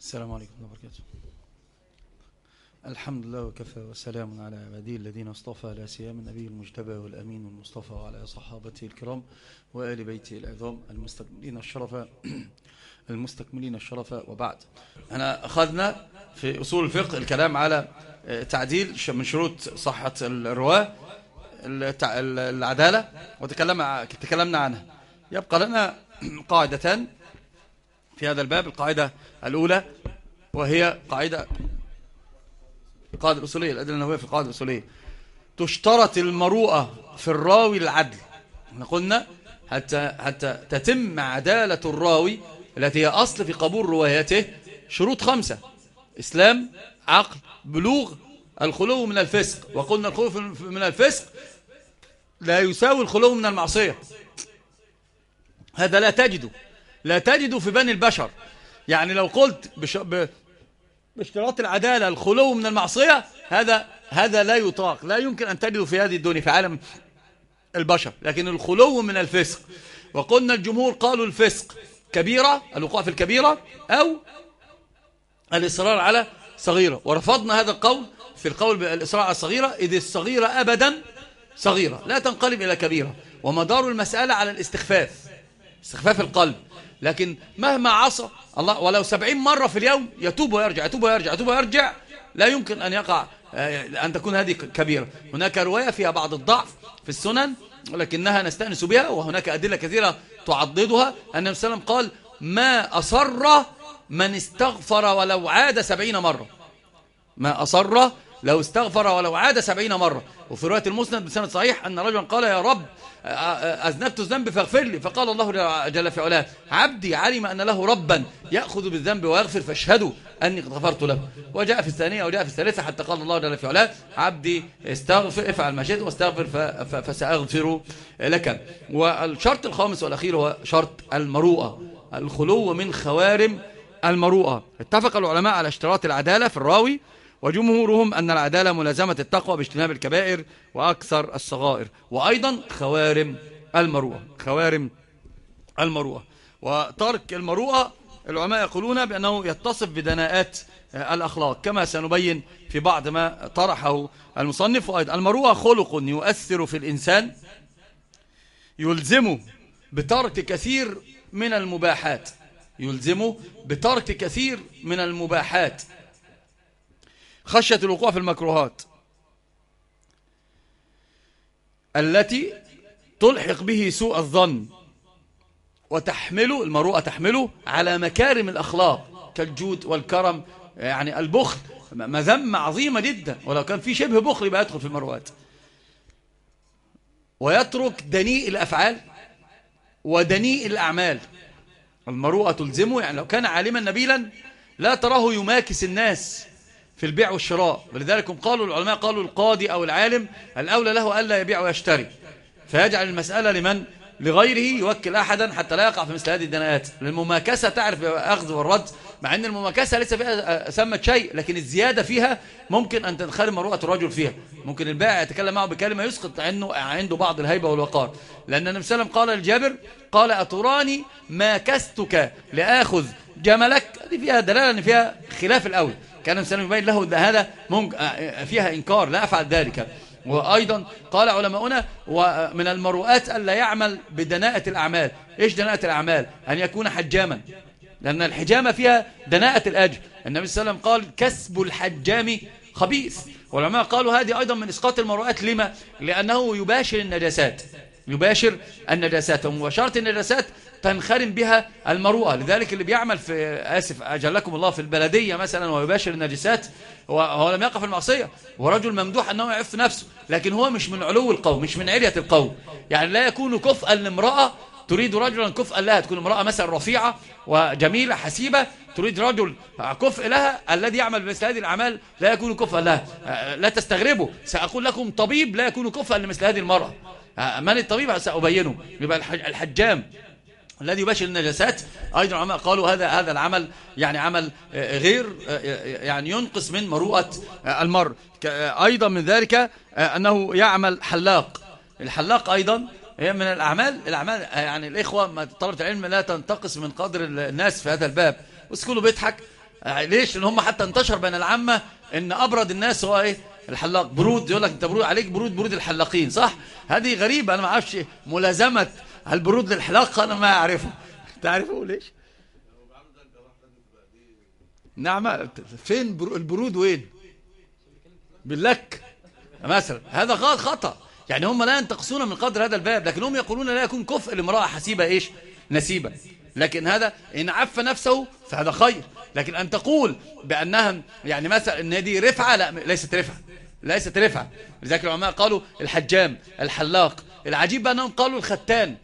السلام عليكم ورحمة الله وبركاته. الحمد لله وكفى وسلام على عباده الذين اصطفى لا سيام النبي المجتبى والأمين المصطفى وعلى صحابته الكرام وآل بيته العظام المستكملين الشرف المستكملين الشرف وبعد. أنا أخذنا في أصول الفقه الكلام على تعديل من شروط صحة الرواة العدالة وتكلمنا عنها. يبقى لنا قاعدتان. في هذا الباب القاعدة الأولى وهي قاعدة القاعدة الأصولية الأدلة النووية في القاعدة الأصولية. تشترط المروءة في الراوي العدل إحنا قلنا حتى, حتى تتم عدالة الراوي التي هي أصل في قبول روايته شروط خمسة إسلام عقل بلوغ الخلو من الفسق. وقلنا الخلو من الفسق لا يساوي الخلو من المعصية. هذا لا تجده. لا تجده في بني البشر. يعني لو قلت. باشتراط العدالة الخلو من المعصية هذا هذا لا يطاق. لا يمكن أن تجده في هذه الدنيا في عالم البشر. لكن الخلو من الفسق. وقلنا الجمهور قالوا الفسق كبيرة الوقوع في الكبيرة أو الإصرار على صغيرة. ورفضنا هذا القول في القول بالإصرار على الصغيرة إذ الصغيرة أبدا صغيرة لا تنقلب إلى كبيرة. ومدار المسألة على الاستخفاف استخفاف القلب. لكن مهما عصى الله ولو سبعين مرة في اليوم يتوب ويرجع يتوب ويرجع يتوب ويرجع لا يمكن أن يقع أن تكون هذه كبيرة. هناك رواية فيها بعض الضعف في السنن ولكنها نستأنس بها وهناك أدلة كثيرة تعضدها. أن النبي صلى الله عليه وسلم قال ما أصر من استغفر ولو عاد سبعين مرة. ما أصر لو استغفر ولو عاد سبعين مرة. وفي رواية المسند بسند صحيح أن رجلا قال يا رب أذنبت الذنب فاغفر لي. فقال الله جل في علاه عبدي علم أن له ربا يأخذ بالذنب ويغفر فاشهدوا أني غفرت له. وجاء في الثانية وجاء في الثالثة حتى قال الله جل في علاه عبدي استغفر افعل ما شئت واستغفر فسأغفر لك. والشرط الخامس والأخير هو شرط المروءة. الخلو من خوارم المروءة. اتفق العلماء على اشتراط العدالة في الراوي وجمهورهم أن العدالة ملازمة التقوى باجتناب الكبائر وأكثر الصغائر وأيضا خوارم المروءة خوارم المروءة. وترك المروءة العلماء يقولون بأنه يتصف بدناءات الأخلاق كما سنبين في بعض ما طرحه المصنف. وأيضا المروءة خلق يؤثر في الإنسان يلزمه بترك كثير من المباحات يلزمه بترك كثير من المباحات. خشية الوقوع في المكروهات. التي تلحق به سوء الظن وتحمله المروءة تحمله على مكارم الأخلاق كالجود والكرم يعني البخل. مذمة عظيمة جدا. ولو كان في شبه بخل يبقى يدخل في المروءات. ويترك دنيء الأفعال ودنيء الأعمال. المروءة تلزمه يعني لو كان عالما نبيلا لا تراه يماكس الناس. في البيع والشراء. ولذلك قالوا العلماء قالوا القاضي أو العالم الأولى له ألا يبيع ويشتري. فيجعل المسألة لمن؟ لغيره يوكل أحدا حتى لا يقع في مثل هذه الدناءات المماكسة تعرف أخذ والرد مع أن المماكسة ليس فيها سمت شيء لكن الزيادة فيها ممكن أن تنخرم مروءة الرجل فيها. ممكن البائع يتكلم معه بكلمة يسقط عنه عنده بعض الهيبة والوقار. لأن النبي صلى الله عليه وسلم قال للجابر قال أتراني ما كستك لآخذ جملك؟ هذه فيها دلالة أن فيها خلاف الأول. كان الإنسان يبين له أن هذا فيها إنكار لا أفعل ذلك. وأيضا قال علماؤنا ومن المروءات ألا يعمل بدناءة الأعمال. إيش دناءة الأعمال؟ أن يكون حجاما. لأن الحجامة فيها دناءة الأجر. النبي صلى الله عليه وسلم قال كسب الحجام خبيث. والعلماء قالوا هذه أيضا من إسقاط المروءات. لما؟ لأنه يباشر النجاسات. يباشر النجاسات. ومباشرة النجاسات تنخرم بها المروءة. لذلك اللي بيعمل في آسف أجلكم الله في البلدية مثلا ويباشر النجسات هو لم يقف المعصية. ورجل ممدوح أنه يعف نفسه لكن هو مش من علو القوم مش من علية القوم. يعني لا يكون كفءا لامرأة تريد رجلا كفءا لها تكون امرأة مثلا رفيعة وجميلة حسيبة تريد رجل كفء لها الذي يعمل بمثل هذه الأعمال لا يكون كفءا لها. لا تستغربوا سأقول لكم طبيب لا يكون كفءا لمثل هذه المرأة. من الطبيب؟ سأبينه. يبقى الحجام. الذي يباشر النجاسات. أيضا قالوا هذا هذا العمل يعني عمل غير يعني ينقص من مروءة المر أيضا من ذلك أنه يعمل حلاق. الحلاق أيضا هي من الأعمال الأعمال يعني الإخوة طلبة العلم لا تنتقص من قدر الناس في هذا الباب. بس كله بيضحك. ليش؟ لأن هم حتى انتشر بين العامة إن أبرد الناس هو إيه؟ الحلاق. برود يقول لك أنت برود عليك برود برود الحلاقين صح؟ هذه غريبة. أنا ما أعرفش ملازمة البرود للحلاق؟ أنا ما أعرفه. تعرفه ليش؟ نعم. فين البرود وين؟ باللك. مثلا. هذا خطأ. يعني هم لا ينتقصون من قدر هذا الباب لكن هم يقولون لا يكون كفء لامرأة حسيبة إيش؟ نسيبة. لكن هذا إن عف نفسه فهذا خير. لكن أن تقول بأنها يعني مثلا إن هذه رفعة لا ليست رفعة. ليست رفعة. لذلك العلماء قالوا الحجام الحلاق. العجيب بأنهم قالوا الختان.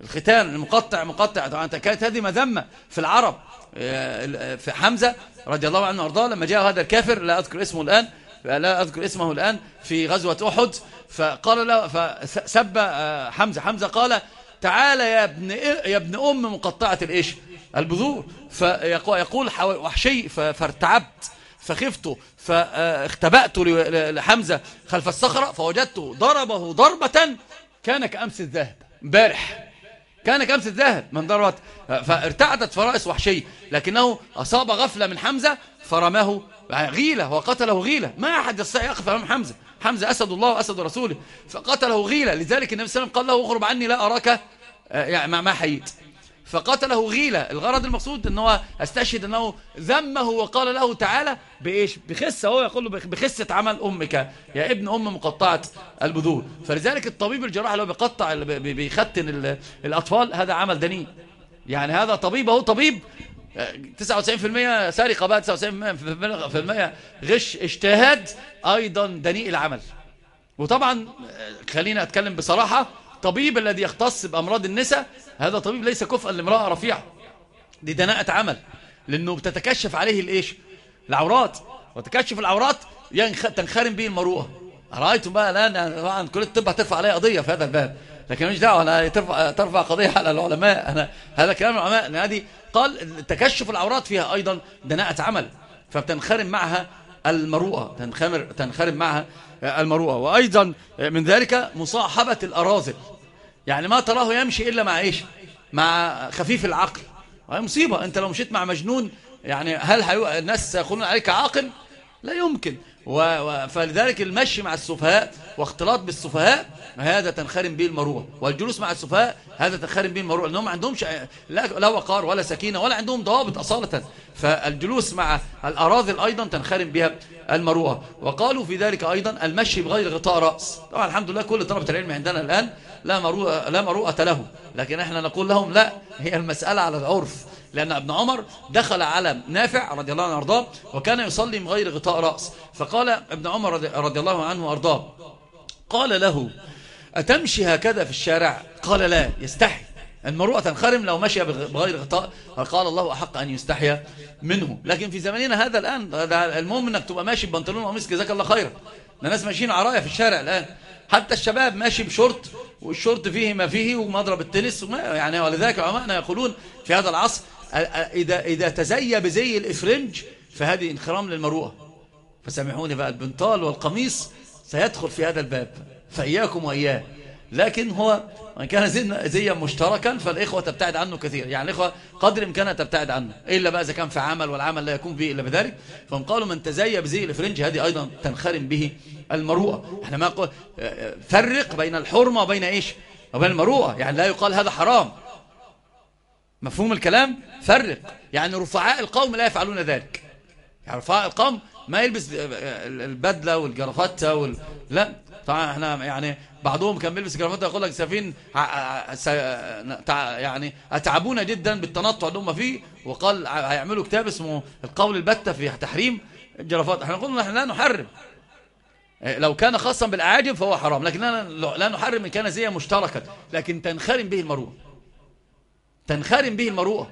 الختان المقطع مقطع. طبعا كانت هذه مذمة في العرب آه، في حمزة رضي الله عنه وأرضاه. لما جاء هذا الكافر لا أذكر اسمه الآن لا أذكر اسمه الآن في غزوة أحد فقال له فسب آه، حمزة. حمزة قال تعال يا ابن يا ابن أم مقطعة الإيش؟ البذور. فيقول وحشي فارتعبت فخفت فاختبأت لحمزة خلف الصخرة فوجدته ضربه ضربة كان كأمس الذهب امبارح. كان كأمس الذهب من ضربت فارتعدت فرائس وحشي لكنه أصاب غفلة من حمزة فرماه غيلة وقتله غيلة. ما أحد يستطيع يقف أمام حمزة. حمزة أسد الله وأسد رسوله. فقتله غيلة. لذلك النبي صلى الله عليه وسلم قال له اغرب عني لا أراك آه، يعني ما حييت. فقتله غيلة. الغرض المقصود إن هو استشهد إنه ذمه وقال له تعالى بإيش؟ بخسة. هو يقول له بخسة عمل أمك. يا ابن أم مقطعة البذور. فلذلك الطبيب الجراح هو بيقطع بيختن الأطفال هذا عمل دنيء. يعني هذا طبيب هو طبيب. 99% سرقة بقى 99% غش اجتهاد أيضا دنيء العمل. وطبعا خلينا أتكلم بصراحة طبيب الذي يختص بأمراض النساء هذا طبيب ليس كفءا لامرأة رفيعة. دي دناءة عمل لأنه بتتكشف عليه الإيش؟ العورات. وتكشف العورات تنخرم به المروءة. رأيتم بقى الآن طبعا كل الطب هترفع عليه قضية في هذا الباب. لكن مش دعوة أنا ترفع, ترفع قضية على العلماء. أنا هذا كلام العلماء. هذه قال تكشف العورات فيها أيضا دناءة عمل فبتنخرم معها المروءة تنخرم معها المروءة. وأيضا من ذلك مصاحبة الأراذل. يعني ما تراه يمشي إلا مع إيش؟ مع خفيف العقل. وهي مصيبة. أنت لو مشيت مع مجنون يعني هل الناس سيقولون عليك عاقل؟ لا يمكن. و... فلذلك المشي مع السفهاء واختلاط بالسفهاء هذا تنخرم به المروءة. والجلوس مع السفهاء هذا تنخرم به المروءة. لأنهم ما عندهمش لا, لا وقار ولا سكينة ولا عندهم ضوابط أصالة. فالجلوس مع الاراذل أيضا تنخرم بها المروءة. وقالوا في ذلك أيضا المشي بغير غطاء رأس. طبعا الحمد لله كل طلبة العلم عندنا الآن لا مروءه لا مروءة لهم. لكن إحنا نقول لهم لا هي المسألة على العرف. لأن ابن عمر دخل على نافع رضي الله عنه وأرضاه وكان يصلي من غير غطاء رأس. فقال ابن عمر رضي الله عنه وأرضاه قال له أتمشي هكذا في الشارع؟ قال لا يستحي. المروءة تنخرم لو مشي بغير غطاء. قال الله أحق أن يستحي منه. لكن في زماننا هذا الآن المهم أنك تبقى ماشي ببنطلون وقميص جزاك الله خيرا. الناس ماشيين عرايا في الشارع الآن. حتى الشباب ماشي بشورت والشورت فيه ما فيه ومضرب التنس وما يعني ولذلك علماءنا يقولون في هذا العصر إذا, إذا تزي بزي الإفرنج فهذه انخرام للمروءة. فسامحوني بقى البنطال والقميص سيدخل في هذا الباب فإياكم وإياه. لكن هو وإن كان زيا مشتركا فالإخوة تبتعد عنه كثير يعني الإخوة قدر إمكانها تبتعد عنه إلا بقى إذا كان في عمل والعمل لا يكون به إلا بذلك. فهم قالوا من تزي بزي الإفرنج هذه أيضا تنخرم به المروءة. إحنا ما قل فرق بين الحرمة وبين إيش؟ وبين المروءة. يعني لا يقال هذا حرام. مفهوم الكلام؟ فرق. يعني رفعاء القوم لا يفعلون ذلك. يعني رفعاء القوم ما يلبس البدلة والجرافته وال... لا. طبعا إحنا يعني بعضهم كان بيلبس جرافته يقول لك سفين يعني اتعبونا جدا بالتنطع اللي هم فيه. وقال هيعملوا كتاب اسمه القول البتة في تحريم الجرافات إحنا قلنا إحنا لا نحرم. لو كان خاصا بالأعاجم فهو حرام. لكن لا نحرم إن كان زي مشتركا. لكن تنخرم به المروءه تنخرم به المروءة.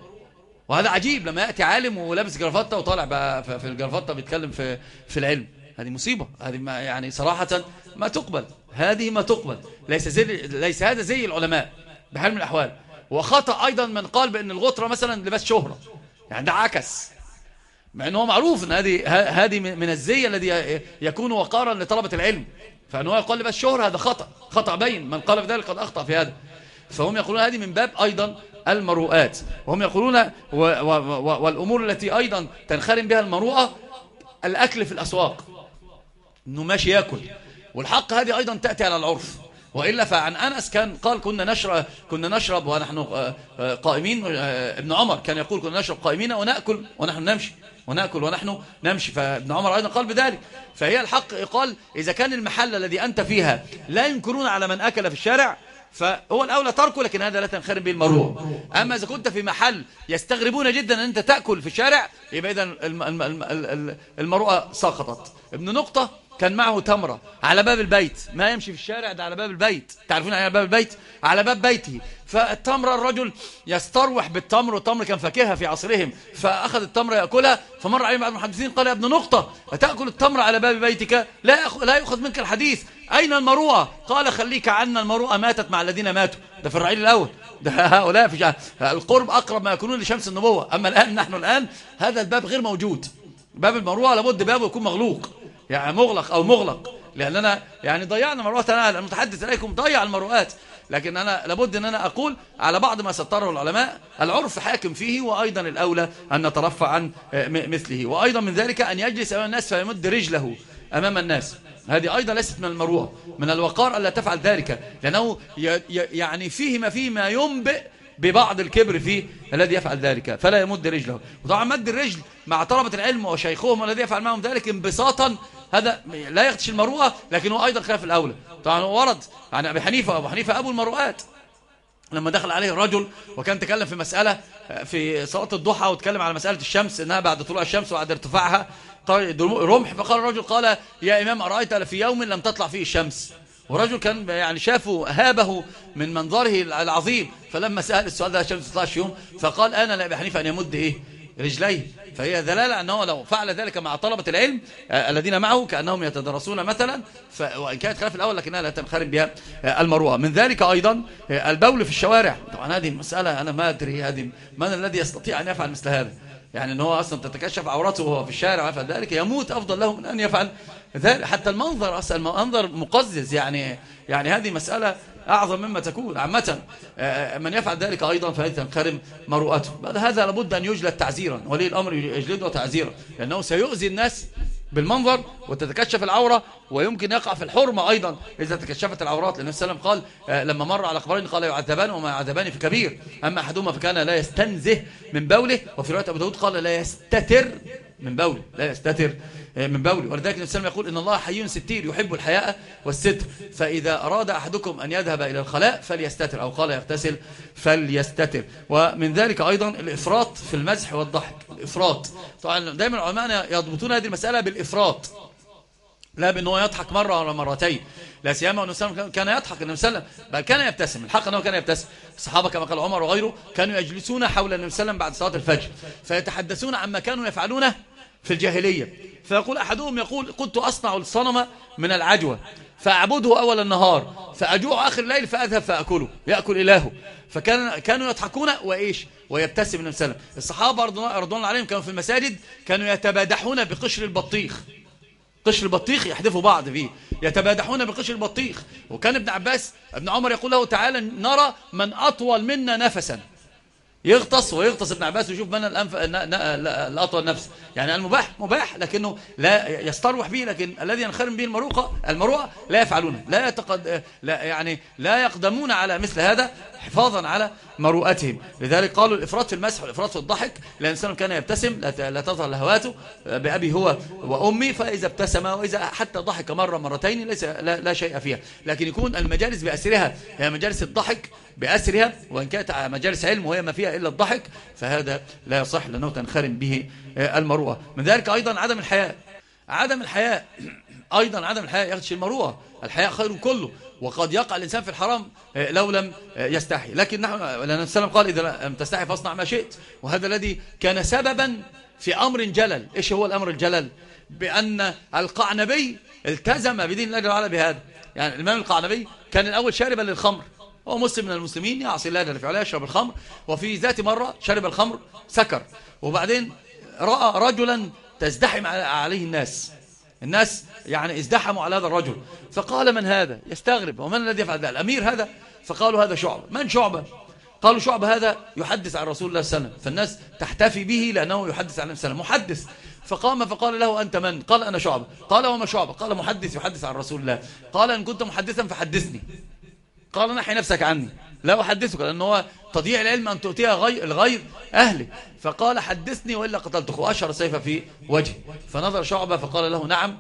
وهذا عجيب لما يأتي عالم ولابس جرافطة وطالع بقى في الجرافطة بيتكلم في في العلم. هذه مصيبة. هذه ما يعني صراحة ما تقبل. هذه ما تقبل. ليس زي ليس هذا زي العلماء بحال من الأحوال. وخطأ أيضا من قال بأن الغطرة مثلا لباس شهرة. يعني ده عكس. مع أنه معروف أن هذه هذه من الزي الذي يكون وقارا لطلبة العلم. فأنه يقول لباس شهرة هذا خطأ. خطأ بين. من قال بذلك قد أخطأ في هذا. فهم يقولون هذه من باب أيضا المروءات. وهم يقولون والأمور التي أيضا تنخرم بها المروءة الأكل في الأسواق. أنه ماشي يأكل. والحق هذه أيضا تأتي على العرف. وإلا فعن أنس كان قال كنا نشرب, كنا نشرب ونحن آه، آه، قائمين آه، ابن عمر كان يقول كنا نشرب قائمين ونأكل ونحن نمشي ونأكل ونحن نمشي. فابن عمر أيضا قال بذلك. فهي الحق قال إذا كان المحل الذي أنت فيها لا ينكرون على من أكل في الشارع فهو الأولى تركه لكن هذا لا تنخرم به المروءة أما إذا كنت في محل يستغربون جدا أن أنت تأكل في الشارع يبقى إذا المروءة سقطت ابن نقطة كان معه تمرة على باب البيت ما يمشي في الشارع ده على باب البيت. تعرفون على باب البيت؟ على باب بيته. فالتمرة الرجل يستروح بالتمر والتمر كان فاكهة في عصرهم. فأخذ التمرة يأكلها فمر عليه بعض المحدثين قال يا ابن نقطة أتأكل التمر على باب بيتك؟ لا لا يأخذ منك الحديث. أين المروءة؟ قال خليك عنا المروءة ماتت مع الذين ماتوا. ده في الرعيل الأول. ده هؤلاء في القرب أقرب ما يكونون لشمس النبوة. أما الآن نحن الآن هذا الباب غير موجود. باب المروءة لابد بابه يكون مغلوق. يعني مغلق أو مغلق. لأننا يعني ضيعنا مروءات أنا المتحدث إليكم ضيع المروءات. لكن أنا لابد أن أنا أقول على بعض ما سطره العلماء العرف حاكم فيه وأيضا الأولى أن نترفع عن مثله. وأيضا من ذلك أن يجلس أمام الناس فيمد رجله أمام الناس. هذه أيضا ليست من المروءة من الوقار ألا تفعل ذلك. لأنه يعني فيه ما فيه ما ينبئ ببعض الكبر فيه الذي يفعل ذلك فلا يمد رجله. وطبعا مد الرجل مع طلبة العلم وشيخهم الذي يفعل معهم ذلك انبساطا هذا لا يخدش المروءة لكن هو أيضا خلاف الأولى طبعا هو ورد عن أبي حنيفة أبو حنيفة أبو المروءات. لما دخل عليه الرجل وكان تكلم في مسألة في صلاة الضحى وتكلم على مسألة الشمس إنها بعد طلوع الشمس وبعد ارتفاعها رمح فقال الرجل قال يا إمام أرأيت في يوم لم تطلع فيه الشمس؟ ورجل كان يعني شافه هابه من منظره العظيم فلما سأل السؤال ده الشمس تطلعش يوم فقال أنا لأبي حنيفة أن يمد إيه؟ رجليه. فهي دلالة أنه لو فعل ذلك مع طلبة العلم آه، الذين معه كأنهم يتدرسون مثلا وإن كانت خلاف الأول لكنها لا تنخرم بها آه، المروءة. من ذلك أيضا آه، البول في الشوارع. طبعا هذه المسألة أنا ما أدري هذه من الذي يستطيع أن يفعل مثل هذا؟ يعني إن هو أصلا تتكشف عورته وهو في الشارع ويفعل ذلك يموت أفضل له من أن يفعل ذلك. حتى المنظر أصلا المنظر مقزز يعني يعني هذه مسألة أعظم مما تكون عامة. آه، من يفعل ذلك أيضا فهذه تنخرم مروءته. هذا لابد أن يجلد تعزيرا ولي الأمر يجلده تعزيرا لأنه سيؤذي الناس بالمنظر وتتكشف العورة ويمكن يقع في الحرمة أيضا. إذا تكشفت العورات لأن السلام قال آه، لما مر على قبرين قال يعذبان وما يعذبان في كبير. أما أحدهما فكان لا يستنزه من بوله وفي رواية أبو داود قال لا يستتر من بوله لا يستتر. من بوله ولذلك النبي صلى يقول إن الله حي ستير يحب الحياء والستر. فإذا أراد أحدكم أن يذهب إلى الخلاء فليستتر أو قال يغتسل فليستتر. ومن ذلك أيضا الإفراط في المزح والضحك. الإفراط. طبعا دائما العلماء يضبطون هذه المسألة بالإفراط. لا بأنه يضحك مرة ولا مرتين. لا سيما أنه كان يضحك النبي صلى الله عليه وسلم. بل كان يبتسم. الحق أنه كان يبتسم. الصحابة كما قال عمر وغيره كانوا يجلسون حول النبي صلى الله عليه وسلم بعد صلاة الفجر. فيتحدثون عما كانوا يفعلونه في الجاهلية. فيقول أحدهم يقول كنت أصنع الصنم من العجوة فأعبده أول النهار فأجوع آخر الليل فأذهب فأكله يأكل إلهه. فكان كانوا يضحكون وإيش؟ ويبتسم النبي صلى الله عليه وسلم الصحابة رضوان الله عليهم كانوا في المساجد كانوا يتبادحون بقشر البطيخ. قشر البطيخ يحدفوا بعض فيه. يتبادحون بقشر البطيخ. وكان ابن عباس ابن عمر يقول له تعالى نرى من أطول منا نفسا. يغطس ويغطس ابن عباس ويشوف من الأنف... الأطول نفس. يعني المباح مباح لكنه لا يستروح به لكن الذي ينخرم به المروقة المروءة لا يفعلونه لا, يتقد... لا يعني لا يقدمون على مثل هذا. حفاظا على مروءتهم. لذلك قالوا الإفراط في المسح والإفراط في الضحك الإنسان كان يبتسم لا تظهر لهواته بأبي هو وأمي فإذا ابتسم وإذا حتى ضحك مرة مرتين ليس لا, لا شيء فيها. لكن يكون المجالس بأسرها هي مجالس الضحك بأسرها وإن كانت مجالس علم وهي ما فيها إلا الضحك فهذا لا يصح لأنه تنخرم به المروءة. من ذلك أيضا عدم الحياء. عدم الحياء أيضا عدم الحياء يخدش المروءة. الحياء خير كله. وقد يقع الإنسان في الحرام لو لم يستحي. لكن نحن لأن السلام قال إذا لم تستحي فاصنع ما شئت. وهذا الذي كان سببا في أمر جلل. إيش هو الأمر الجلل؟ بأن القعنبي التزم بدين الله تعالى بهذا. يعني الإمام القعنبي كان الأول شاربا للخمر. هو مسلم من المسلمين يعصي الله جل في يشرب الخمر. وفي ذات مرة شرب الخمر سكر. وبعدين رأى رجلا تزدحم عليه الناس. الناس يعني ازدحموا على هذا الرجل. فقال من هذا؟ يستغرب. ومن الذي يفعل ذلك؟ الأمير هذا؟ فقالوا هذا شعبة. من شعبة؟ قالوا شعب هذا يحدث عن رسول الله صلى الله عليه وسلم. فالناس تحتفي به لأنه يحدث عن النبي محدث. فقام فقال له أنت من؟ قال أنا شعب قال وما شعب قال محدث يحدث عن رسول الله. قال إن كنت محدثا فحدثني. قال نحي نفسك عني. لا أحدثك لأنه هو تضيع العلم أن تؤتيها غير الغير أهله فقال حدثني وإلا قتلتك وأشهر سيف في وجهه. فنظر شعبة فقال له نعم.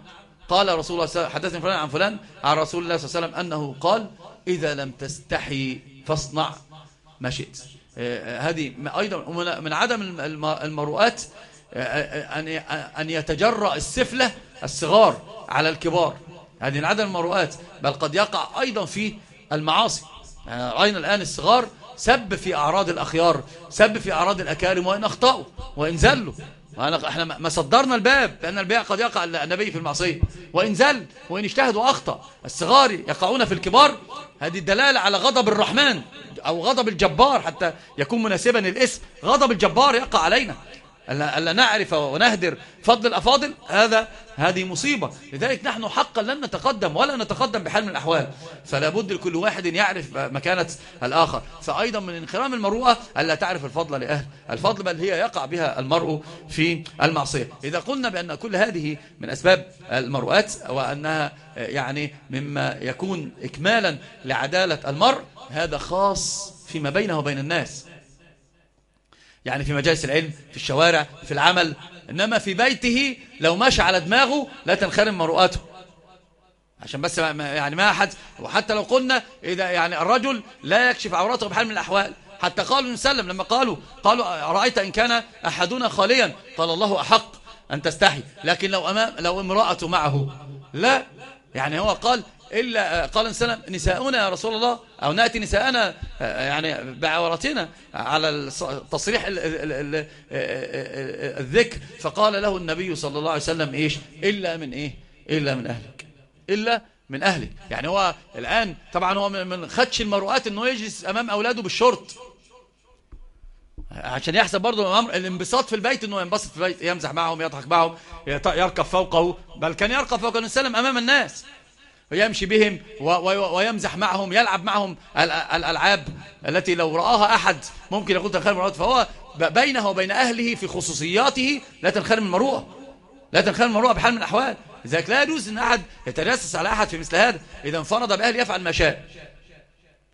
قال رسول الله حدثني فلان عن فلان عن رسول الله صلى الله عليه وسلم أنه قال إذا لم تستحي فاصنع ما شئت. آه، هذه أيضا من عدم المروءات آه، آه، أن يتجرأ السفلة الصغار على الكبار. هذه من عدم المروءات. بل قد يقع أيضا في المعاصي. رأينا الآن الصغار سب في أعراض الأخيار سب في أعراض الأكارم وإن أخطأوا وإن زلوا. إحنا ما صدرنا الباب لأن البيع قد يقع النبي في المعصية. وإن زل وإن اجتهد وأخطأ الصغار يقعون في الكبار. هذه الدلالة على غضب الرحمن أو غضب الجبار حتى يكون مناسبا الاسم غضب الجبار يقع علينا. ألا نعرف ونهدر. فضل الأفاضل هذا هذه مصيبة. لذلك نحن حقا لن نتقدم ولا نتقدم بحال من الأحوال. فلا بد لكل واحد يعرف مكانة الآخر. فأيضا من انخرام المروءة ألا تعرف الفضل لأهل. الفضل بل هي يقع بها المرء في المعصية. إذا قلنا بأن كل هذه من أسباب المروءات وأنها يعني مما يكون إكمالا لعدالة المرء هذا خاص فيما بينه وبين الناس. يعني في مجالس العلم في الشوارع في العمل إنما في بيته لو ماشى على دماغه لا تنخرم مروءاته عشان بس يعني ما أحد وحتى لو قلنا إذا يعني الرجل لا يكشف عورته بحال من الأحوال. حتى قالوا نسلم لما قالوا قالوا رأيت إن كان أحدنا خاليا؟ قال الله أحق أن تستحي. لكن لو, أمام لو امرأته معه. لا. يعني هو قال إلا قال سلم نساؤنا يا رسول الله أو نأتي نساءنا يعني بعورتنا على التصريح الذكر. فقال له النبي صلى الله عليه وسلم إيش؟ إلا من إيه؟ إلا من أهلك. إلا من أهلك. يعني هو الآن طبعا هو من خدش المروءات أنه يجلس أمام أولاده بالشرط. عشان يحسب برضه الانبساط في البيت إنه ينبسط في البيت يمزح معهم يضحك معهم يركب فوقه بل كان يركب فوق النبي أمام الناس. ويمشي بهم ويمزح معهم يلعب معهم الألعاب التي لو رآها أحد ممكن يقول تنخرم المروءة فهو بينه وبين أهله في خصوصياته لا تنخرم المروءة لا تنخرم المروءة بحال من الأحوال. لذلك لا يجوز أن أحد يتجسس على أحد في مثل هذا. إذا انفرد بأهل يفعل ما شاء.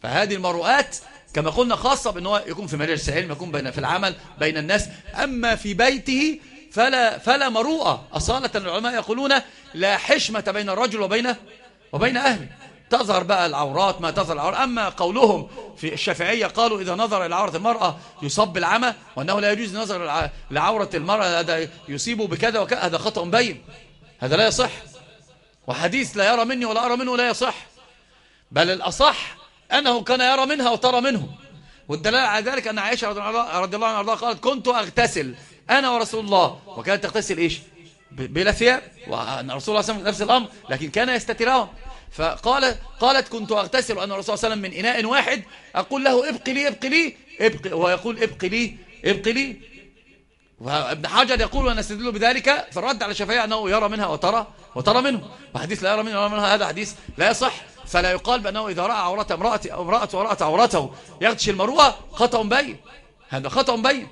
فهذه المروءات كما قلنا خاصة بأنه يكون في مجالس العلم يكون بين في العمل بين الناس. أما في بيته فلا, فلا مروءة. أصالة العلماء يقولون لا حشمة بين الرجل وبين وبين أهله تظهر بقى العورات ما تظهر العورات. أما قولهم في الشافعية قالوا إذا نظر إلى عورة المرأة يصب بالعمى وأنه لا يجوز نظر لعورة المرأة هذا يصيبه بكذا وكذا. هذا خطأ بين. هذا لا يصح. وحديث لا يرى مني ولا أرى منه لا يصح. بل الأصح أنه كان يرى منها وترى منه. والدلالة على ذلك أن عائشة رضي الله عنها قالت كنت أغتسل أنا ورسول الله. وكانت تغتسل إيش؟ بلا ثياب. وأن الرسول الله عليه وسلم نفس الأمر لكن كان يستترهم. فقال قالت كنت أغتسل وأن الرسول صلى الله عليه وسلم من إناء واحد أقول له ابقي لي ابقي لي ابقي وهو يقول ابقي لي ابقي لي. وابن حجر يقول وأنا أستدل بذلك. فالرد على الشافعيه أنه يرى منها وترى وترى منه. وحديث لا يرى منها ويرى منها هذا حديث لا يصح. فلا يقال بأنه إذا رأى عورة امرأة أو امرأة ورأت عورته يغتش المروءة خطأ بين. هذا خطأ بين.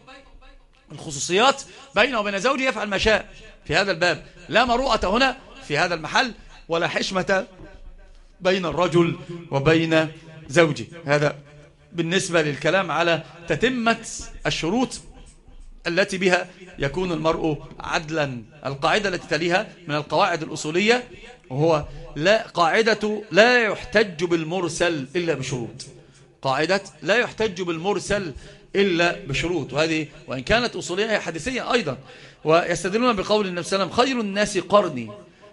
الخصوصيات بينه وبين زوجه يفعل ما شاء. في هذا الباب. لا مروءة هنا في هذا المحل ولا حشمة بين الرجل وبين زوجه. هذا بالنسبة للكلام على تتمة الشروط التي بها يكون المرء عدلا. القاعدة التي تليها من القواعد الأصولية وهو لا قاعدة لا يحتج بالمرسل إلا بشروط. قاعدة لا يحتج بالمرسل إلا بشروط. وهذه وإن كانت أصولية حديثية أيضا. ويستدلون بقول النبي صلى الله عليه وسلم خير الناس قرني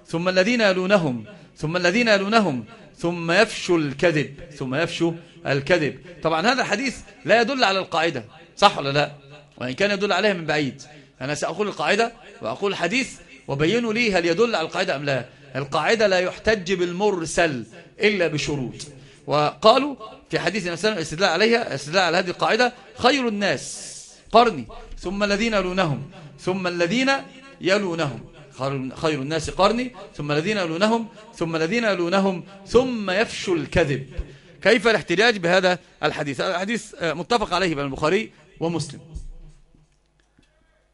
ثم الذين يلونهم ثم الذين يلونهم ثم يفشوا الكذب ثم يفشوا الكذب. طبعا هذا الحديث لا يدل على القاعدة صح ولا لا؟ وإن كان يدل عليها من بعيد. أنا سأقول القاعدة وأقول الحديث وبينوا لي هل يدل على القاعدة أم لا. القاعدة لا يحتج بالمرسل إلا بشروط. وقالوا في حديث النبي استدلال عليها استدلال على هذه القاعدة خير الناس قرني ثم الذين يلونهم. ثم الذين يلونهم. خير الناس قرني. ثم الذين يلونهم. ثم الذين يلونهم. ثم يفشوا الكذب. كيف الاحتجاج بهذا الحديث؟ الحديث متفق عليه بين البخاري ومسلم.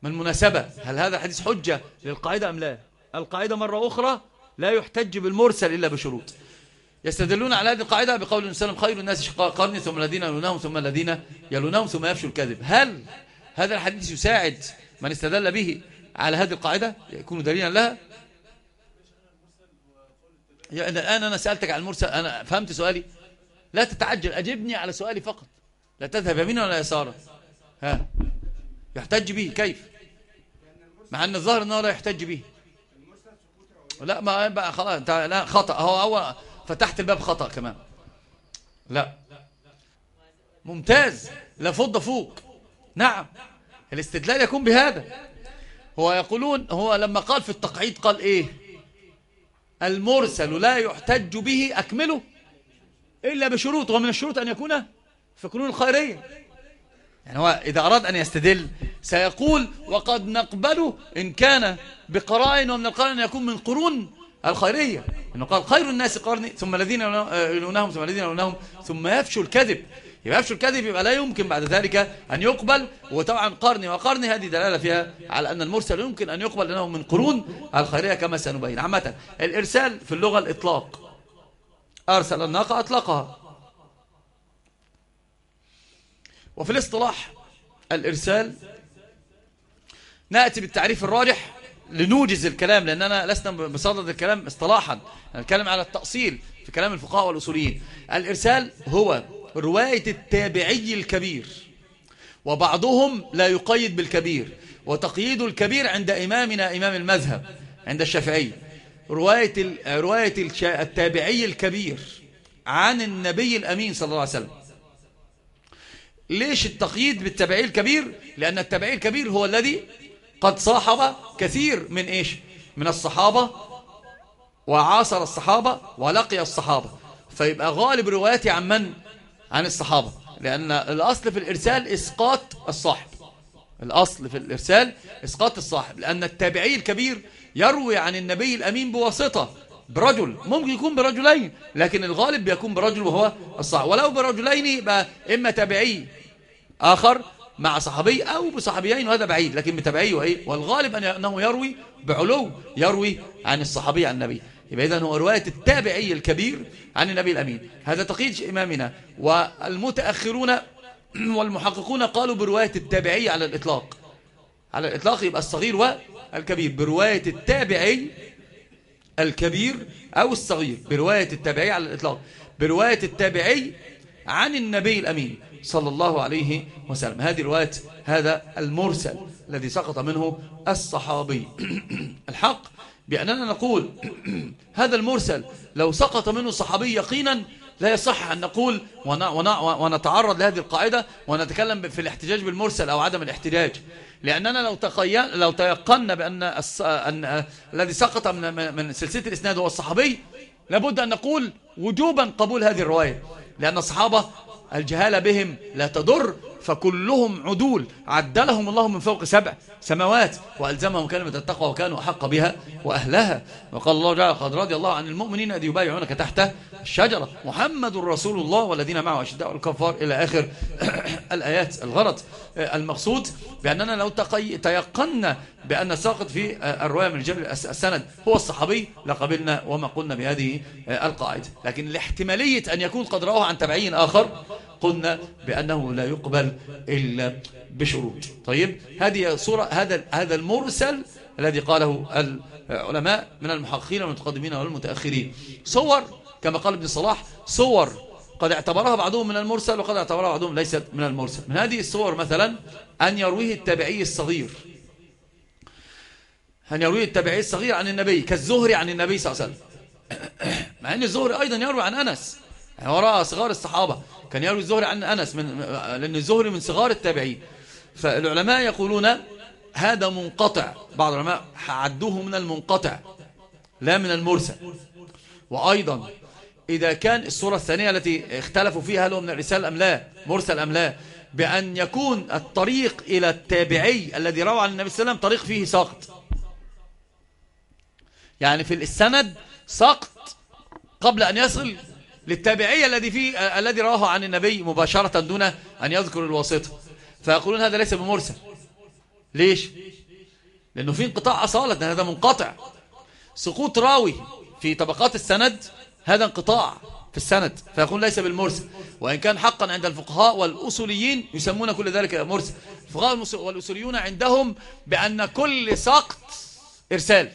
ما المناسبة؟ هل هذا الحديث حجة للقاعدة أم لا؟ القاعدة مرة أخرى لا يحتج بالمرسل إلا بشروط. يستدلون على هذه القاعدة بقول الإنسان خير الناس قرني ثم الذين يلونهم ثم الذين يلونهم ثم يفشوا الكذب. هل هذا الحديث يساعد من استدل به على هذه القاعدة يكون دليلا لها؟ يعني الآن أنا سألتك عن المرسل أنا فهمت سؤالي. لا تتعجل أجبني على سؤالي فقط. لا تذهب يمينا ولا يسارا. ها. يحتج به كيف؟ مع أن الظاهر أنه لا يحتج به. لا ما بقى خلاص لا خطأ. هو هو فتحت الباب خطأ كمان. لا. ممتاز. لا فض فوق. نعم. الاستدلال يكون بهذا. هو يقولون هو لما قال في التقعيد قال إيه؟ المرسل لا يحتج به أكمله إلا بشروط ومن الشروط أن يكون في قانون الخيرية يعني هو إذا أراد أن يستدل سيقول وقد نقبله إن كان بقرائن ومن القرائن أن يكون من قرون الخيرية. إنه قال خير الناس قرني ثم الذين يلونهم ثم الذين يلونهم ثم يفشوا الكذب. يبقى يفشوا الكذب يبقى لا يمكن بعد ذلك أن يقبل. وطبعا قرني وقرني هذه دلالة فيها على أن المرسل يمكن أن يقبل لأنه من قرون الخيرية كما سنبين. عامة الإرسال في اللغة الإطلاق. أرسل الناقة أطلقها. وفي الاصطلاح الإرسال نأتي بالتعريف الراجح لنوجز الكلام لأننا لسنا بصدد الكلام اصطلاحا. نتكلم على التأصيل في كلام الفقهاء والأصوليين. الإرسال هو رواية التابعي الكبير وبعضهم لا يقيد بالكبير وتقييد الكبير عند إمامنا إمام المذهب عند الشافعي. رواية, رواية التابعي الكبير عن النبي الأمين صلى الله عليه وسلم. ليش التقييد بالتابعي الكبير؟ لأن التابعي الكبير هو الذي قد صاحب كثير من إيش؟ من الصحابة وعاصر الصحابة ولقي الصحابة. فيبقى غالب رواياتي عن من؟ عن الصحابة لأن الأصل في الإرسال إسقاط الصاحب. الأصل في الإرسال إسقاط الصاحب لأن التابعي الكبير يروي عن النبي الأمين بواسطة برجل ممكن يكون برجلين لكن الغالب بيكون برجل وهو الصحابة ولو برجلين يبقى إما تابعي آخر مع صحابي أو بصحابيين وهذا بعيد لكن بتابعي وإيه والغالب أنه يروي بعلو يروي عن الصحابي عن النبي. يبقى إذن هو رواية التابعي الكبير عن النبي الأمين. هذا تقييد إمامنا. والمتأخرون والمحققون قالوا برواية التابعي على الإطلاق. على الإطلاق يبقى الصغير والكبير. برواية التابعي الكبير أو الصغير. برواية التابعي على الإطلاق. برواية التابعي عن النبي الأمين صلى الله عليه وسلم. هذه رواية هذا المرسل الذي سقط منه الصحابي. الحق بأننا نقول هذا المرسل لو سقط منه الصحابي يقينا لا يصح أن نقول ونتعرض لهذه القاعدة ونتكلم في الاحتجاج بالمرسل أو عدم الاحتجاج. لأننا لو لو تيقنا بأن أن الذي سقط من من سلسلة الإسناد هو الصحابي لابد أن نقول وجوبا قبول هذه الرواية. لأن الصحابة الجهالة بهم لا تضر فكلهم عدول. عدلهم الله من فوق سبع سماوات وألزمهم كلمة التقوى وكانوا أحق بها وأهلها. وقال الله جعل قد رضي الله عن المؤمنين الذي يبايعونك تحت الشجرة. محمد رسول الله والذين معه أشداء الكفار إلى آخر الآيات. الغرض المقصود بأننا لو تيقنا بأن الساقط في الرواية من الجبل السند هو الصحابي لقبلنا وما قلنا بهذه القاعدة. لكن الاحتمالية أن يكون قد رأوه عن تبعين آخر قلنا بأنه لا يقبل إلا بشروط. طيب هذه صورة هذا هذا المرسل الذي قاله العلماء من المحققين والمتقدمين والمتأخرين. صور كما قال ابن صلاح صور. قد اعتبرها بعضهم من المرسل وقد اعتبرها بعضهم ليست من المرسل. من هذه الصور مثلا أن يرويه التابعي الصغير. أن يرويه التابعي الصغير عن النبي كالزهري عن النبي صلى الله عليه وسلم. مع أن الزهري أيضا يروي عن أنس. وراء صغار الصحابة. كان يروي الزهري عن أنس من لأن الزهري من صغار التابعين. فالعلماء يقولون هذا منقطع. بعض العلماء عدوه من المنقطع لا من المرسل. وأيضا إذا كان الصورة الثانية التي اختلفوا فيها هل هو من الرسالة أم لا مرسل أم لا بأن يكون الطريق إلى التابعي الذي روى عن النبي صلى الله عليه وسلم طريق فيه سقط يعني في السند سقط قبل أن يصل للتابعية الذي فيه الذي رواه عن النبي مباشرة دون أن يذكر الواسطة. فيقولون هذا ليس بمرسل. ليش؟ لأنه في انقطاع أصالة هذا منقطع. سقوط راوي في طبقات السند هذا انقطاع في السند. فيقول ليس بالمرسل. وإن كان حقا عند الفقهاء والأصوليين يسمون كل ذلك مرسل. الفقهاء والأصوليون عندهم بأن كل سقط إرسال.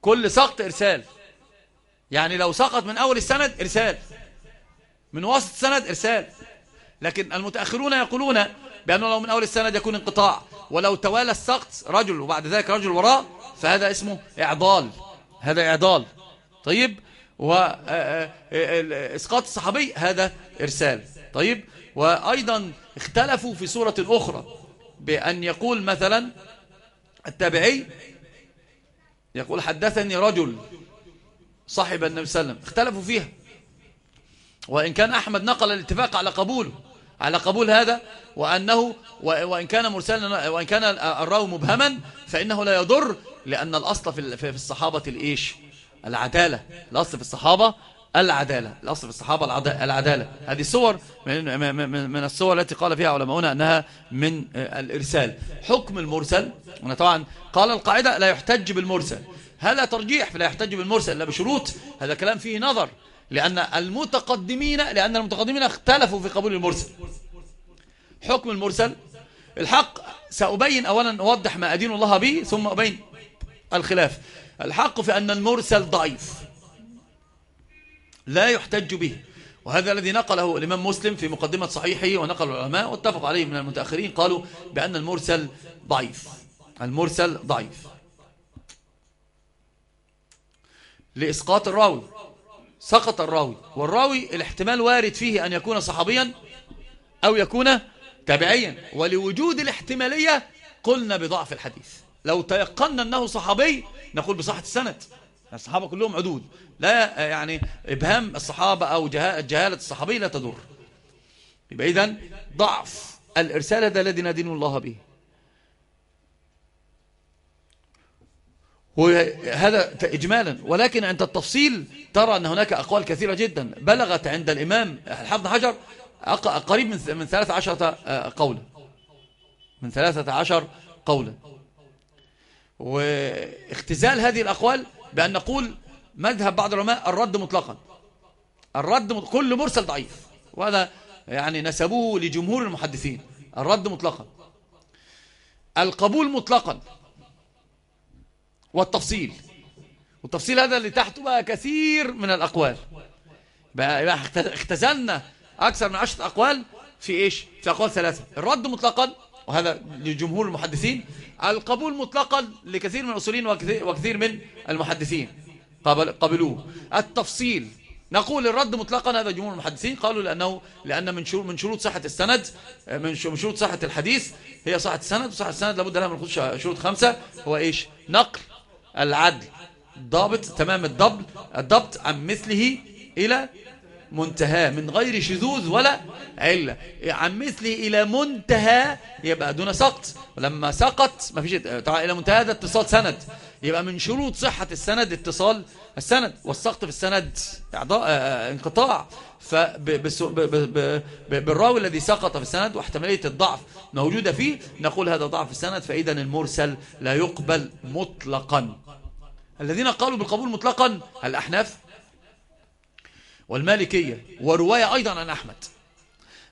كل سقط إرسال. يعني لو سقط من أول السند إرسال. من وسط السند إرسال. لكن المتأخرون يقولون بأنه لو من أول السند يكون انقطاع. ولو توالى السقط رجل وبعد ذلك رجل وراء فهذا اسمه إعضال. هذا إعضال. طيب؟ وإسقاط الصحابي هذا إرسال. طيب؟ وأيضا اختلفوا في سورة أخرى بأن يقول مثلا التابعي يقول حدثني رجل صاحب النبي صلى الله عليه وسلم. اختلفوا فيها. وإن كان أحمد نقل الاتفاق على قبوله على قبول هذا وأنه وإن كان مرسلا وإن كان الراوي مبهما فإنه لا يضر لأن الأصل في الصحابة الإيش؟ العدالة. الأصل في الصحابة العدالة. الأصل في الصحابة العدالة. هذه الصور من, الصور التي قال فيها علماؤنا أنها من الإرسال. حكم المرسل طبعا قال القاعدة لا يحتج بالمرسل. هذا ترجيح فلا يحتج بالمرسل إلا بشروط. هذا كلام فيه نظر. لأن المتقدمين لأن المتقدمين اختلفوا في قبول المرسل. حكم المرسل الحق سأبين أولا أوضح ما أدين الله به ثم أبين الخلاف. الحق في أن المرسل ضعيف. لا يحتج به. وهذا الذي نقله الإمام مسلم في مقدمة صحيحه ونقل العلماء واتفق عليه من المتأخرين قالوا بأن المرسل ضعيف. المرسل ضعيف. لإسقاط الراوي سقط الراوي والراوي الاحتمال وارد فيه أن يكون صحابيا أو يكون تابعيا. ولوجود الاحتمالية قلنا بضعف الحديث. لو تيقنا أنه صحابي نقول بصحة السند. الصحابة كلهم عدود. لا يعني إبهام الصحابة أو جهالة الصحابي لا تضر يبقى إذن ضعف الإرسال هذا الذي ندين الله به. وهذا إجمالا. ولكن عند التفصيل ترى أن هناك أقوال كثيرة جدا. بلغت عند الإمام الحافظ حجر قريب من ثلاثة عشرة قولا. من ثلاثة عشر قولا. واختزال هذه الأقوال بأن نقول مذهب بعض العلماء الرد مطلقا. الرد كل مرسل ضعيف. وهذا يعني نسبوه لجمهور المحدثين. الرد مطلقا. القبول مطلقا. والتفصيل. والتفصيل هذا اللي تحته بقى كثير من الأقوال. بقى اختزلنا أكثر من عشرة أقوال في إيش؟ في أقوال ثلاثة. الرد مطلقا وهذا لجمهور المحدثين. القبول مطلقا لكثير من الأصولين وكثير من المحدثين. قبلوه التفصيل. نقول الرد مطلقا هذا جمهور المحدثين قالوا لأنه لأن من شروط من شروط صحة السند من شروط صحة الحديث هي صحة السند وصحة السند لابد لها من شروط خمسة هو إيش؟ نقل العدل. ضابط تمام الضبط الضبط عن مثله إلى منتهى من غير شذوذ ولا علة. عن مثله إلى منتهى يبقى دون سقط. ولما سقط ما فيش إلى منتهى هذا اتصال سند. يبقى من شروط صحة السند اتصال السند والسقط في السند انقطاع. فبالراوي الذي سقط في السند واحتمالية الضعف موجودة فيه نقول هذا ضعف السند فإذا المرسل لا يقبل مطلقا. الذين قالوا بالقبول مطلقا الأحناف والمالكية ورواية أيضا عن أحمد.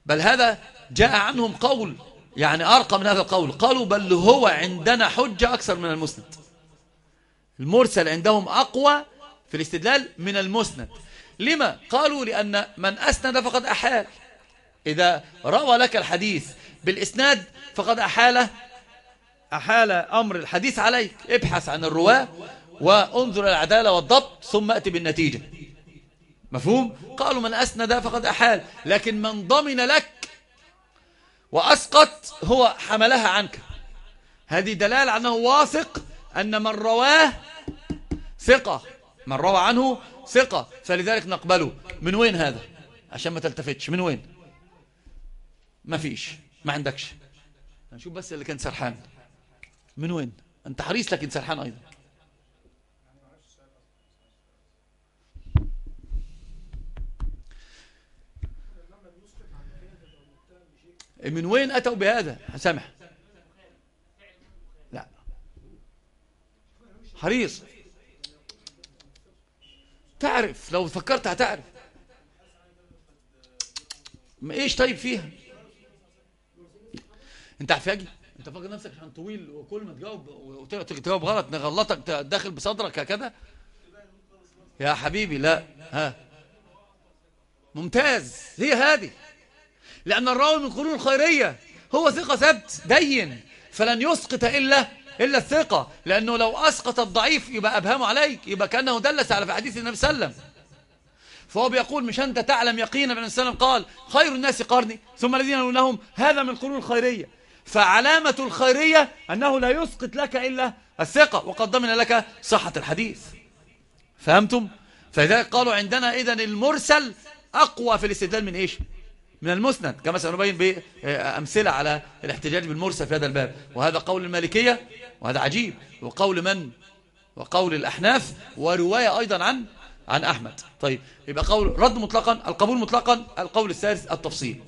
بل هذا جاء عنهم قول يعني أرقى من هذا القول. قالوا بل هو عندنا حجة أكثر من المسند. المرسل عندهم أقوى في الاستدلال من المسند. لما؟ قالوا لأن من أسند فقد أحال. إذا روى لك الحديث بالإسناد فقد أحال أحال أمر الحديث عليك. ابحث عن الرواة وانظر العدالة والضبط ثم أتي بالنتيجة. مفهوم؟ قالوا من أسند فقد أحال لكن من ضمن لك وأسقط هو حملها عنك. هذه دلالة أنه واثق أن من رواه ثقة. من روى عنه ثقة. فلذلك نقبله. من وين هذا؟ عشان ما تلتفتش. من وين؟ ما فيش. ما عندكش. نشوف بس اللي كان سرحان. من وين؟ أنت حريص لكن سرحان أيضا. من وين أتوا بهذا؟ سامح. لا. حريص. تعرف لو فكرت هتعرف. ما إيش طيب فيها؟ أنت عفاجي أنت فاكر نفسك عشان طويل وكل ما تجاوب وتجاوب غلط نغلطك داخل بصدرك هكذا؟ يا حبيبي لا. ها. ممتاز. هي هذه. لأن الراوي من قرون الخيرية هو ثقة ثبت دين. فلن يسقط إلا إلا الثقة. لأنه لو أسقط الضعيف يبقى أبهمه عليك يبقى كأنه دلس على في حديث النبي صلى الله عليه وسلم. فهو بيقول مش أنت تعلم يقينا بأن السلام قال خير الناس قرني ثم الذين يقولون هذا من قرون الخيرية. فعلامة الخيرية أنه لا يسقط لك إلا الثقة وقد ضمن لك صحة الحديث. فهمتم؟ فلذلك قالوا عندنا إذن المرسل أقوى في الاستدلال من إيش؟ من المسند كما سنبين بأمثلة على الاحتجاج بالمرسل في هذا الباب. وهذا قول المالكية وهذا عجيب. وقول من؟ وقول الأحناف ورواية أيضا عن عن أحمد. طيب يبقى قول رد مطلقا القبول مطلقا القول الثالث التفصيل.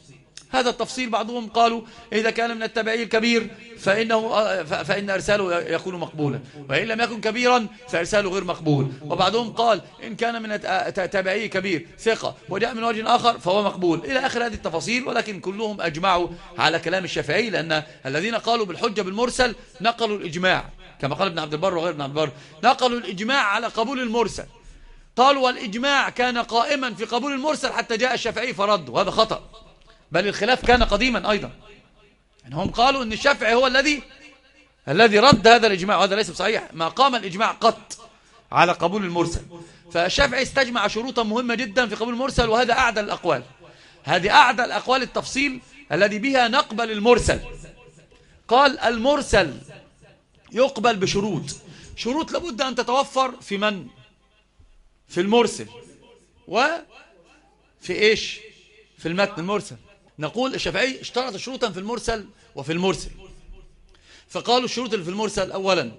هذا التفصيل بعضهم قالوا إذا كان من التبعي الكبير فإنه فإن إرساله يكون مقبولا وإن لم يكن كبيرا فإرساله غير مقبول. وبعضهم قال إن كان من التبعي كبير ثقة وجاء من وجه آخر فهو مقبول. إلى آخر هذه التفاصيل ولكن كلهم أجمعوا على كلام الشافعي لأن الذين قالوا بالحجة بالمرسل نقلوا الإجماع كما قال ابن عبد البر وغير ابن عبد البر نقلوا الإجماع على قبول المرسل. قالوا والإجماع كان قائما في قبول المرسل حتى جاء الشافعي فرد وهذا خطأ. بل الخلاف كان قديما أيضا. يعني هم قالوا أن الشافعي هو الذي الذي رد هذا الإجماع وهذا ليس بصحيح. ما قام الإجماع قط على قبول المرسل. فالشافعي استجمع شروطا مهمة جدا في قبول المرسل وهذا أعدى الأقوال. هذه أعدى الأقوال التفصيل الذي بها نقبل المرسل. قال المرسل يقبل بشروط. شروط لابد أن تتوفر في من؟ في المرسل. وفي إيش؟ في المتن المرسل. نقول الشافعي اشترط شروطا في المرسل وفي المرسل. فقالوا الشروط اللي في المرسل أولا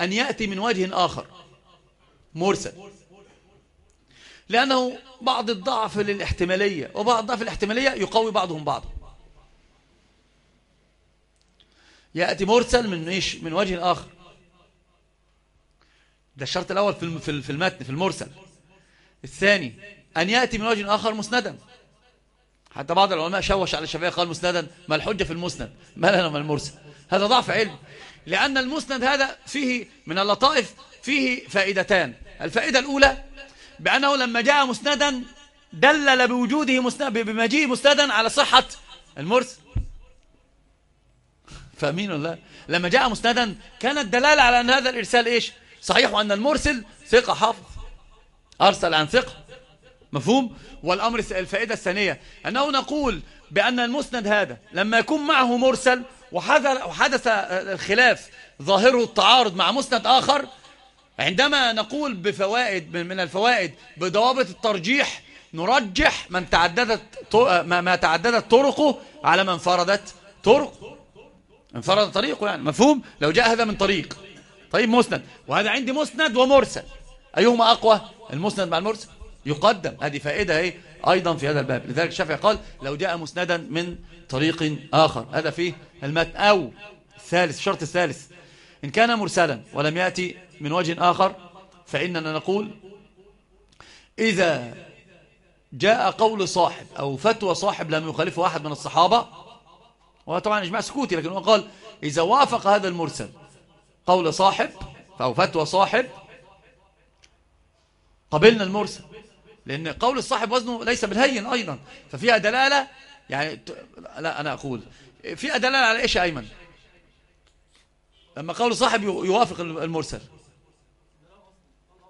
أن يأتي من وجه آخر مرسل. لأنه بعض الضعف للاحتمالية وبعض الضعف الاحتمالية يقوي بعضهم بعضا. يأتي مرسل من إيش؟ من وجه آخر. ده الشرط الأول في المتن في المرسل. الثاني أن يأتي من وجه آخر مسندا. حتى بعض العلماء شوش على الشافعي قال مسندا ما الحجة في المسند ما لنا من المرسل. هذا ضعف علم لأن المسند هذا فيه من اللطائف فيه فائدتان. الفائدة الأولى بأنه لما جاء مسندا دلل بوجوده مسند بمجيء مسندا على صحة المرسل. فأمين الله لما جاء مسندا كانت دلالة على أن هذا الإرسال إيش؟ صحيح وأن المرسل ثقة حافظ. أرسل عن ثقة. مفهوم؟ والأمر الفائدة الثانية أنه نقول بأن المسند هذا لما يكون معه مرسل وحدث الخلاف ظاهره التعارض مع مسند آخر عندما نقول بفوائد من الفوائد بضوابط الترجيح نرجح من تعددت ما تعددت طرقه على من انفردت طرق. انفرد طريقه يعني مفهوم؟ لو جاء هذا من طريق. طيب مسند وهذا عندي مسند ومرسل. أيهما أقوى؟ المسند مع المرسل. يقدم. هذه فائدة هي أيضا في هذا الباب. لذلك الشافعي قال لو جاء مسندا من طريق آخر. هذا فيه المتن. أو الثالث الشرط الثالث. إن كان مرسلا ولم يأتي من وجه آخر فإننا نقول إذا جاء قول صاحب أو فتوى صاحب لم يخالفه أحد من الصحابة وطبعا إجماع سكوتي لكن هو قال إذا وافق هذا المرسل قول صاحب أو فتوى صاحب قبلنا المرسل. لأن قول الصاحب وزنه ليس بالهين أيضا. ففيها دلالة يعني لا أنا أقول. فيها دلالة على إيش أيمن؟ لما قول صاحب يوافق المرسل.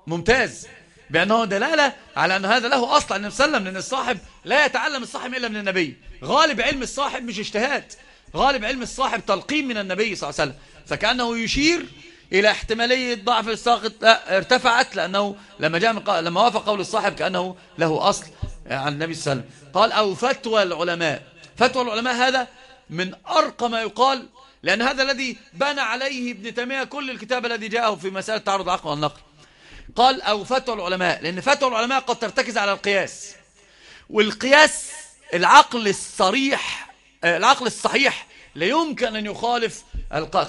ممتاز. بأنه دلالة على أن هذا له أصل عن وسلم لأن الصاحب لا يتعلم الصاحب إلا من النبي. غالب علم الصاحب مش اجتهاد. غالب علم الصاحب تلقين من النبي صلى الله عليه وسلم. فكأنه يشير إلى احتمالية ضعف الساقط لا ارتفعت لأنه لما جاء من لما وافق قول الصاحب كأنه له أصل عن النبي صلى الله عليه وسلم. قال أو فتوى العلماء. فتوى العلماء هذا من أرقى ما يقال لأن هذا الذي بنى عليه ابن تيمية كل الكتاب الذي جاءه في مسألة تعرض العقل والنقل. قال أو فتوى العلماء. لأن فتوى العلماء قد ترتكز على القياس والقياس العقل الصريح آه، العقل الصحيح لا يمكن أن يخالف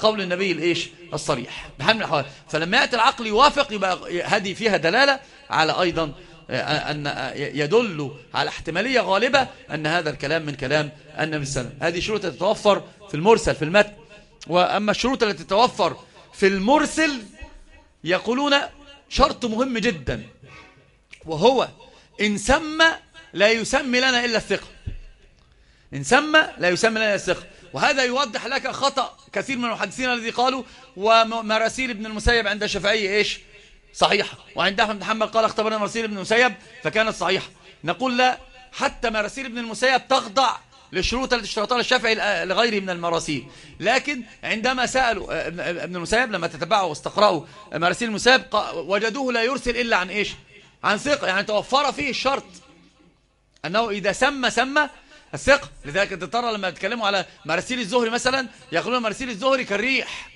قول النبي الإيش؟ الصريح. بحمل الحوال فلما يأتي العقل يوافق يبقى هذه فيها دلالة على أيضا آه، أن آه، يدل على احتمالية غالبة أن هذا الكلام من كلام النبي صلى الله عليه وسلم. هذه شروط تتوفر في المرسل في المتن. وأما الشروط التي تتوفر في المرسل يقولون شرط مهم جدا. وهو إن سمى لا يسمي لنا إلا الثقة. إن سمى لا يسمى لنا الثقة. وهذا يوضح لك خطأ كثير من المحدثين الذي قالوا ومراسيل ابن المسيب عند الشافعي إيش؟ صحيحة. وعند أحمد حنبل قال اختبرنا مراسيل ابن المسيب فكانت صحيحة. نقول لا حتى مراسيل ابن المسيب تخضع للشروط التي اشترطها الشافعي لغيره من المراسيل. لكن عندما سألوا ابن المسيب لما تتبعوا واستقرأوا مراسيل المسيب وجدوه لا يرسل إلا عن إيش؟ عن ثقة. يعني توفر فيه الشرط أنه إذا سمى سمى الثقة. لذلك ترى لما يتكلموا على مراسيل الزهري مثلا يقولون مراسيل الزهري كالريح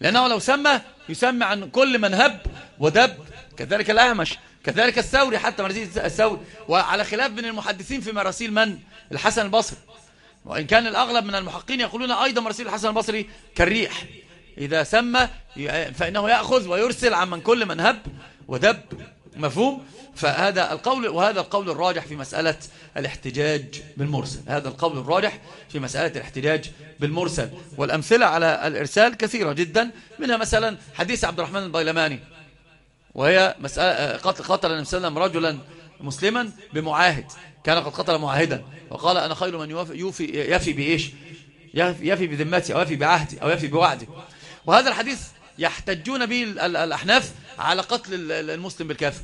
لأنه لو سمى يسمى عن كل من هب ودب. كذلك الأهمش كذلك الثوري حتى مراسيل الثوري. وعلى خلاف من المحدثين في مراسيل من؟ الحسن البصري. وإن كان الأغلب من المحقين يقولون أيضا مراسيل الحسن البصري كالريح إذا سمى فإنه يأخذ ويرسل عن من كل من هب ودب. مفهوم؟ فهذا القول وهذا القول الراجح في مسألة الاحتجاج بالمرسل. هذا القول الراجح في مسألة الاحتجاج بالمرسل. والأمثلة على الإرسال كثيرة جدا منها مثلا حديث عبد الرحمن البيلماني وهي مسألة قتل, قتل النبي صلى الله عليه وسلم رجلا مسلما بمعاهد. كان قد قتل معاهدا. وقال أنا خير من يوفي, يفي بإيش؟ يفي بذمتي أو يفي بعهدي أو يفي بوعدي. وهذا الحديث يحتجون به الأحناف على قتل المسلم بالكافر.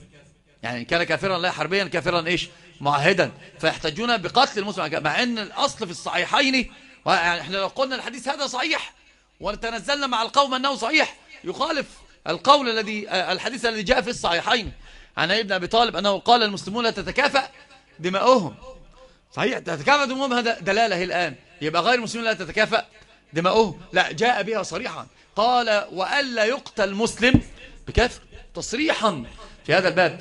يعني كان كافرا لا حربيا كافرا إيش؟ معاهدا. فيحتجون بقتل المسلم. مع أن الأصل في الصحيحين يعني إحنا لو قلنا الحديث هذا صحيح وتنزلنا مع القوم أنه صحيح يخالف القول الذي الحديث الذي جاء في الصحيحين. عن ابن أبي طالب أنه قال المسلمون تتكافأ دماؤهم. صحيح تتكافأ دماؤهم هذا دلالة الآن. يبقى غير المسلمين لا تتكافأ دماؤهم. لا جاء بها صريحا. قال وألا يقتل مسلم بكافر تصريحا في هذا الباب.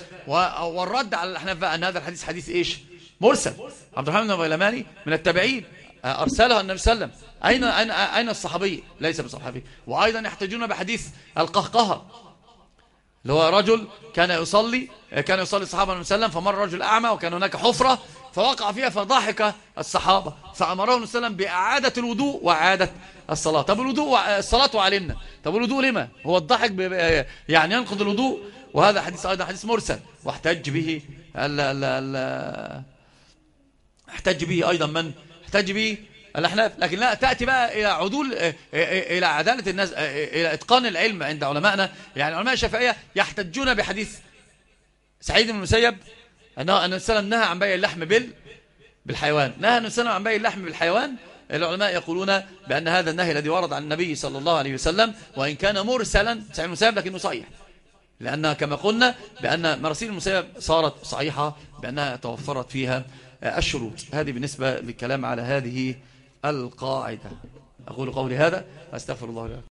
والرد على الأحناف أن هذا الحديث حديث إيش؟ مرسل. عبد الرحمن بن غيلماني من التابعين أرسلها النبي صلى الله عليه وسلم. أين, أين, أين الصحابي؟ ليس بصحابي. وأيضا يحتاجون بحديث القهقهة. اللي هو رجل كان يصلي كان يصلي الصحابة النبي صلى الله عليه وسلم فمر رجل أعمى وكان هناك حفرة فوقع فيها فضحك الصحابة. فأمره النبي صلى الله عليه وسلم بإعادة الوضوء وإعادة الصلاة. طب الوضوء الصلاة وعلمنا طب الوضوء لما؟ هو الضحك يعني ينقض الوضوء. وهذا حديث أيضا حديث مرسل. واحتج به ال ال ال احتج به أيضا من؟ احتج به الأحناف. لكن لا تأتي بقى إلى عدول إلى عدالة الناس إلى إتقان العلم عند علمائنا. يعني علماء الشافعية يحتجون بحديث سعيد بن المسيب. أنه أن السلام نهى عن بيع اللحم بال بالحيوان. نهى السلام عن بيع اللحم بالحيوان. العلماء يقولون بأن هذا النهي الذي ورد عن النبي صلى الله عليه وسلم وإن كان مرسلا سعيد المسيب لكنه صحيح. لأن كما قلنا بأن مراسيل المسيب صارت صحيحة بأنها توفرت فيها الشروط. هذه بالنسبة للكلام على هذه القاعدة. أقول قولي هذا أستغفر الله لكم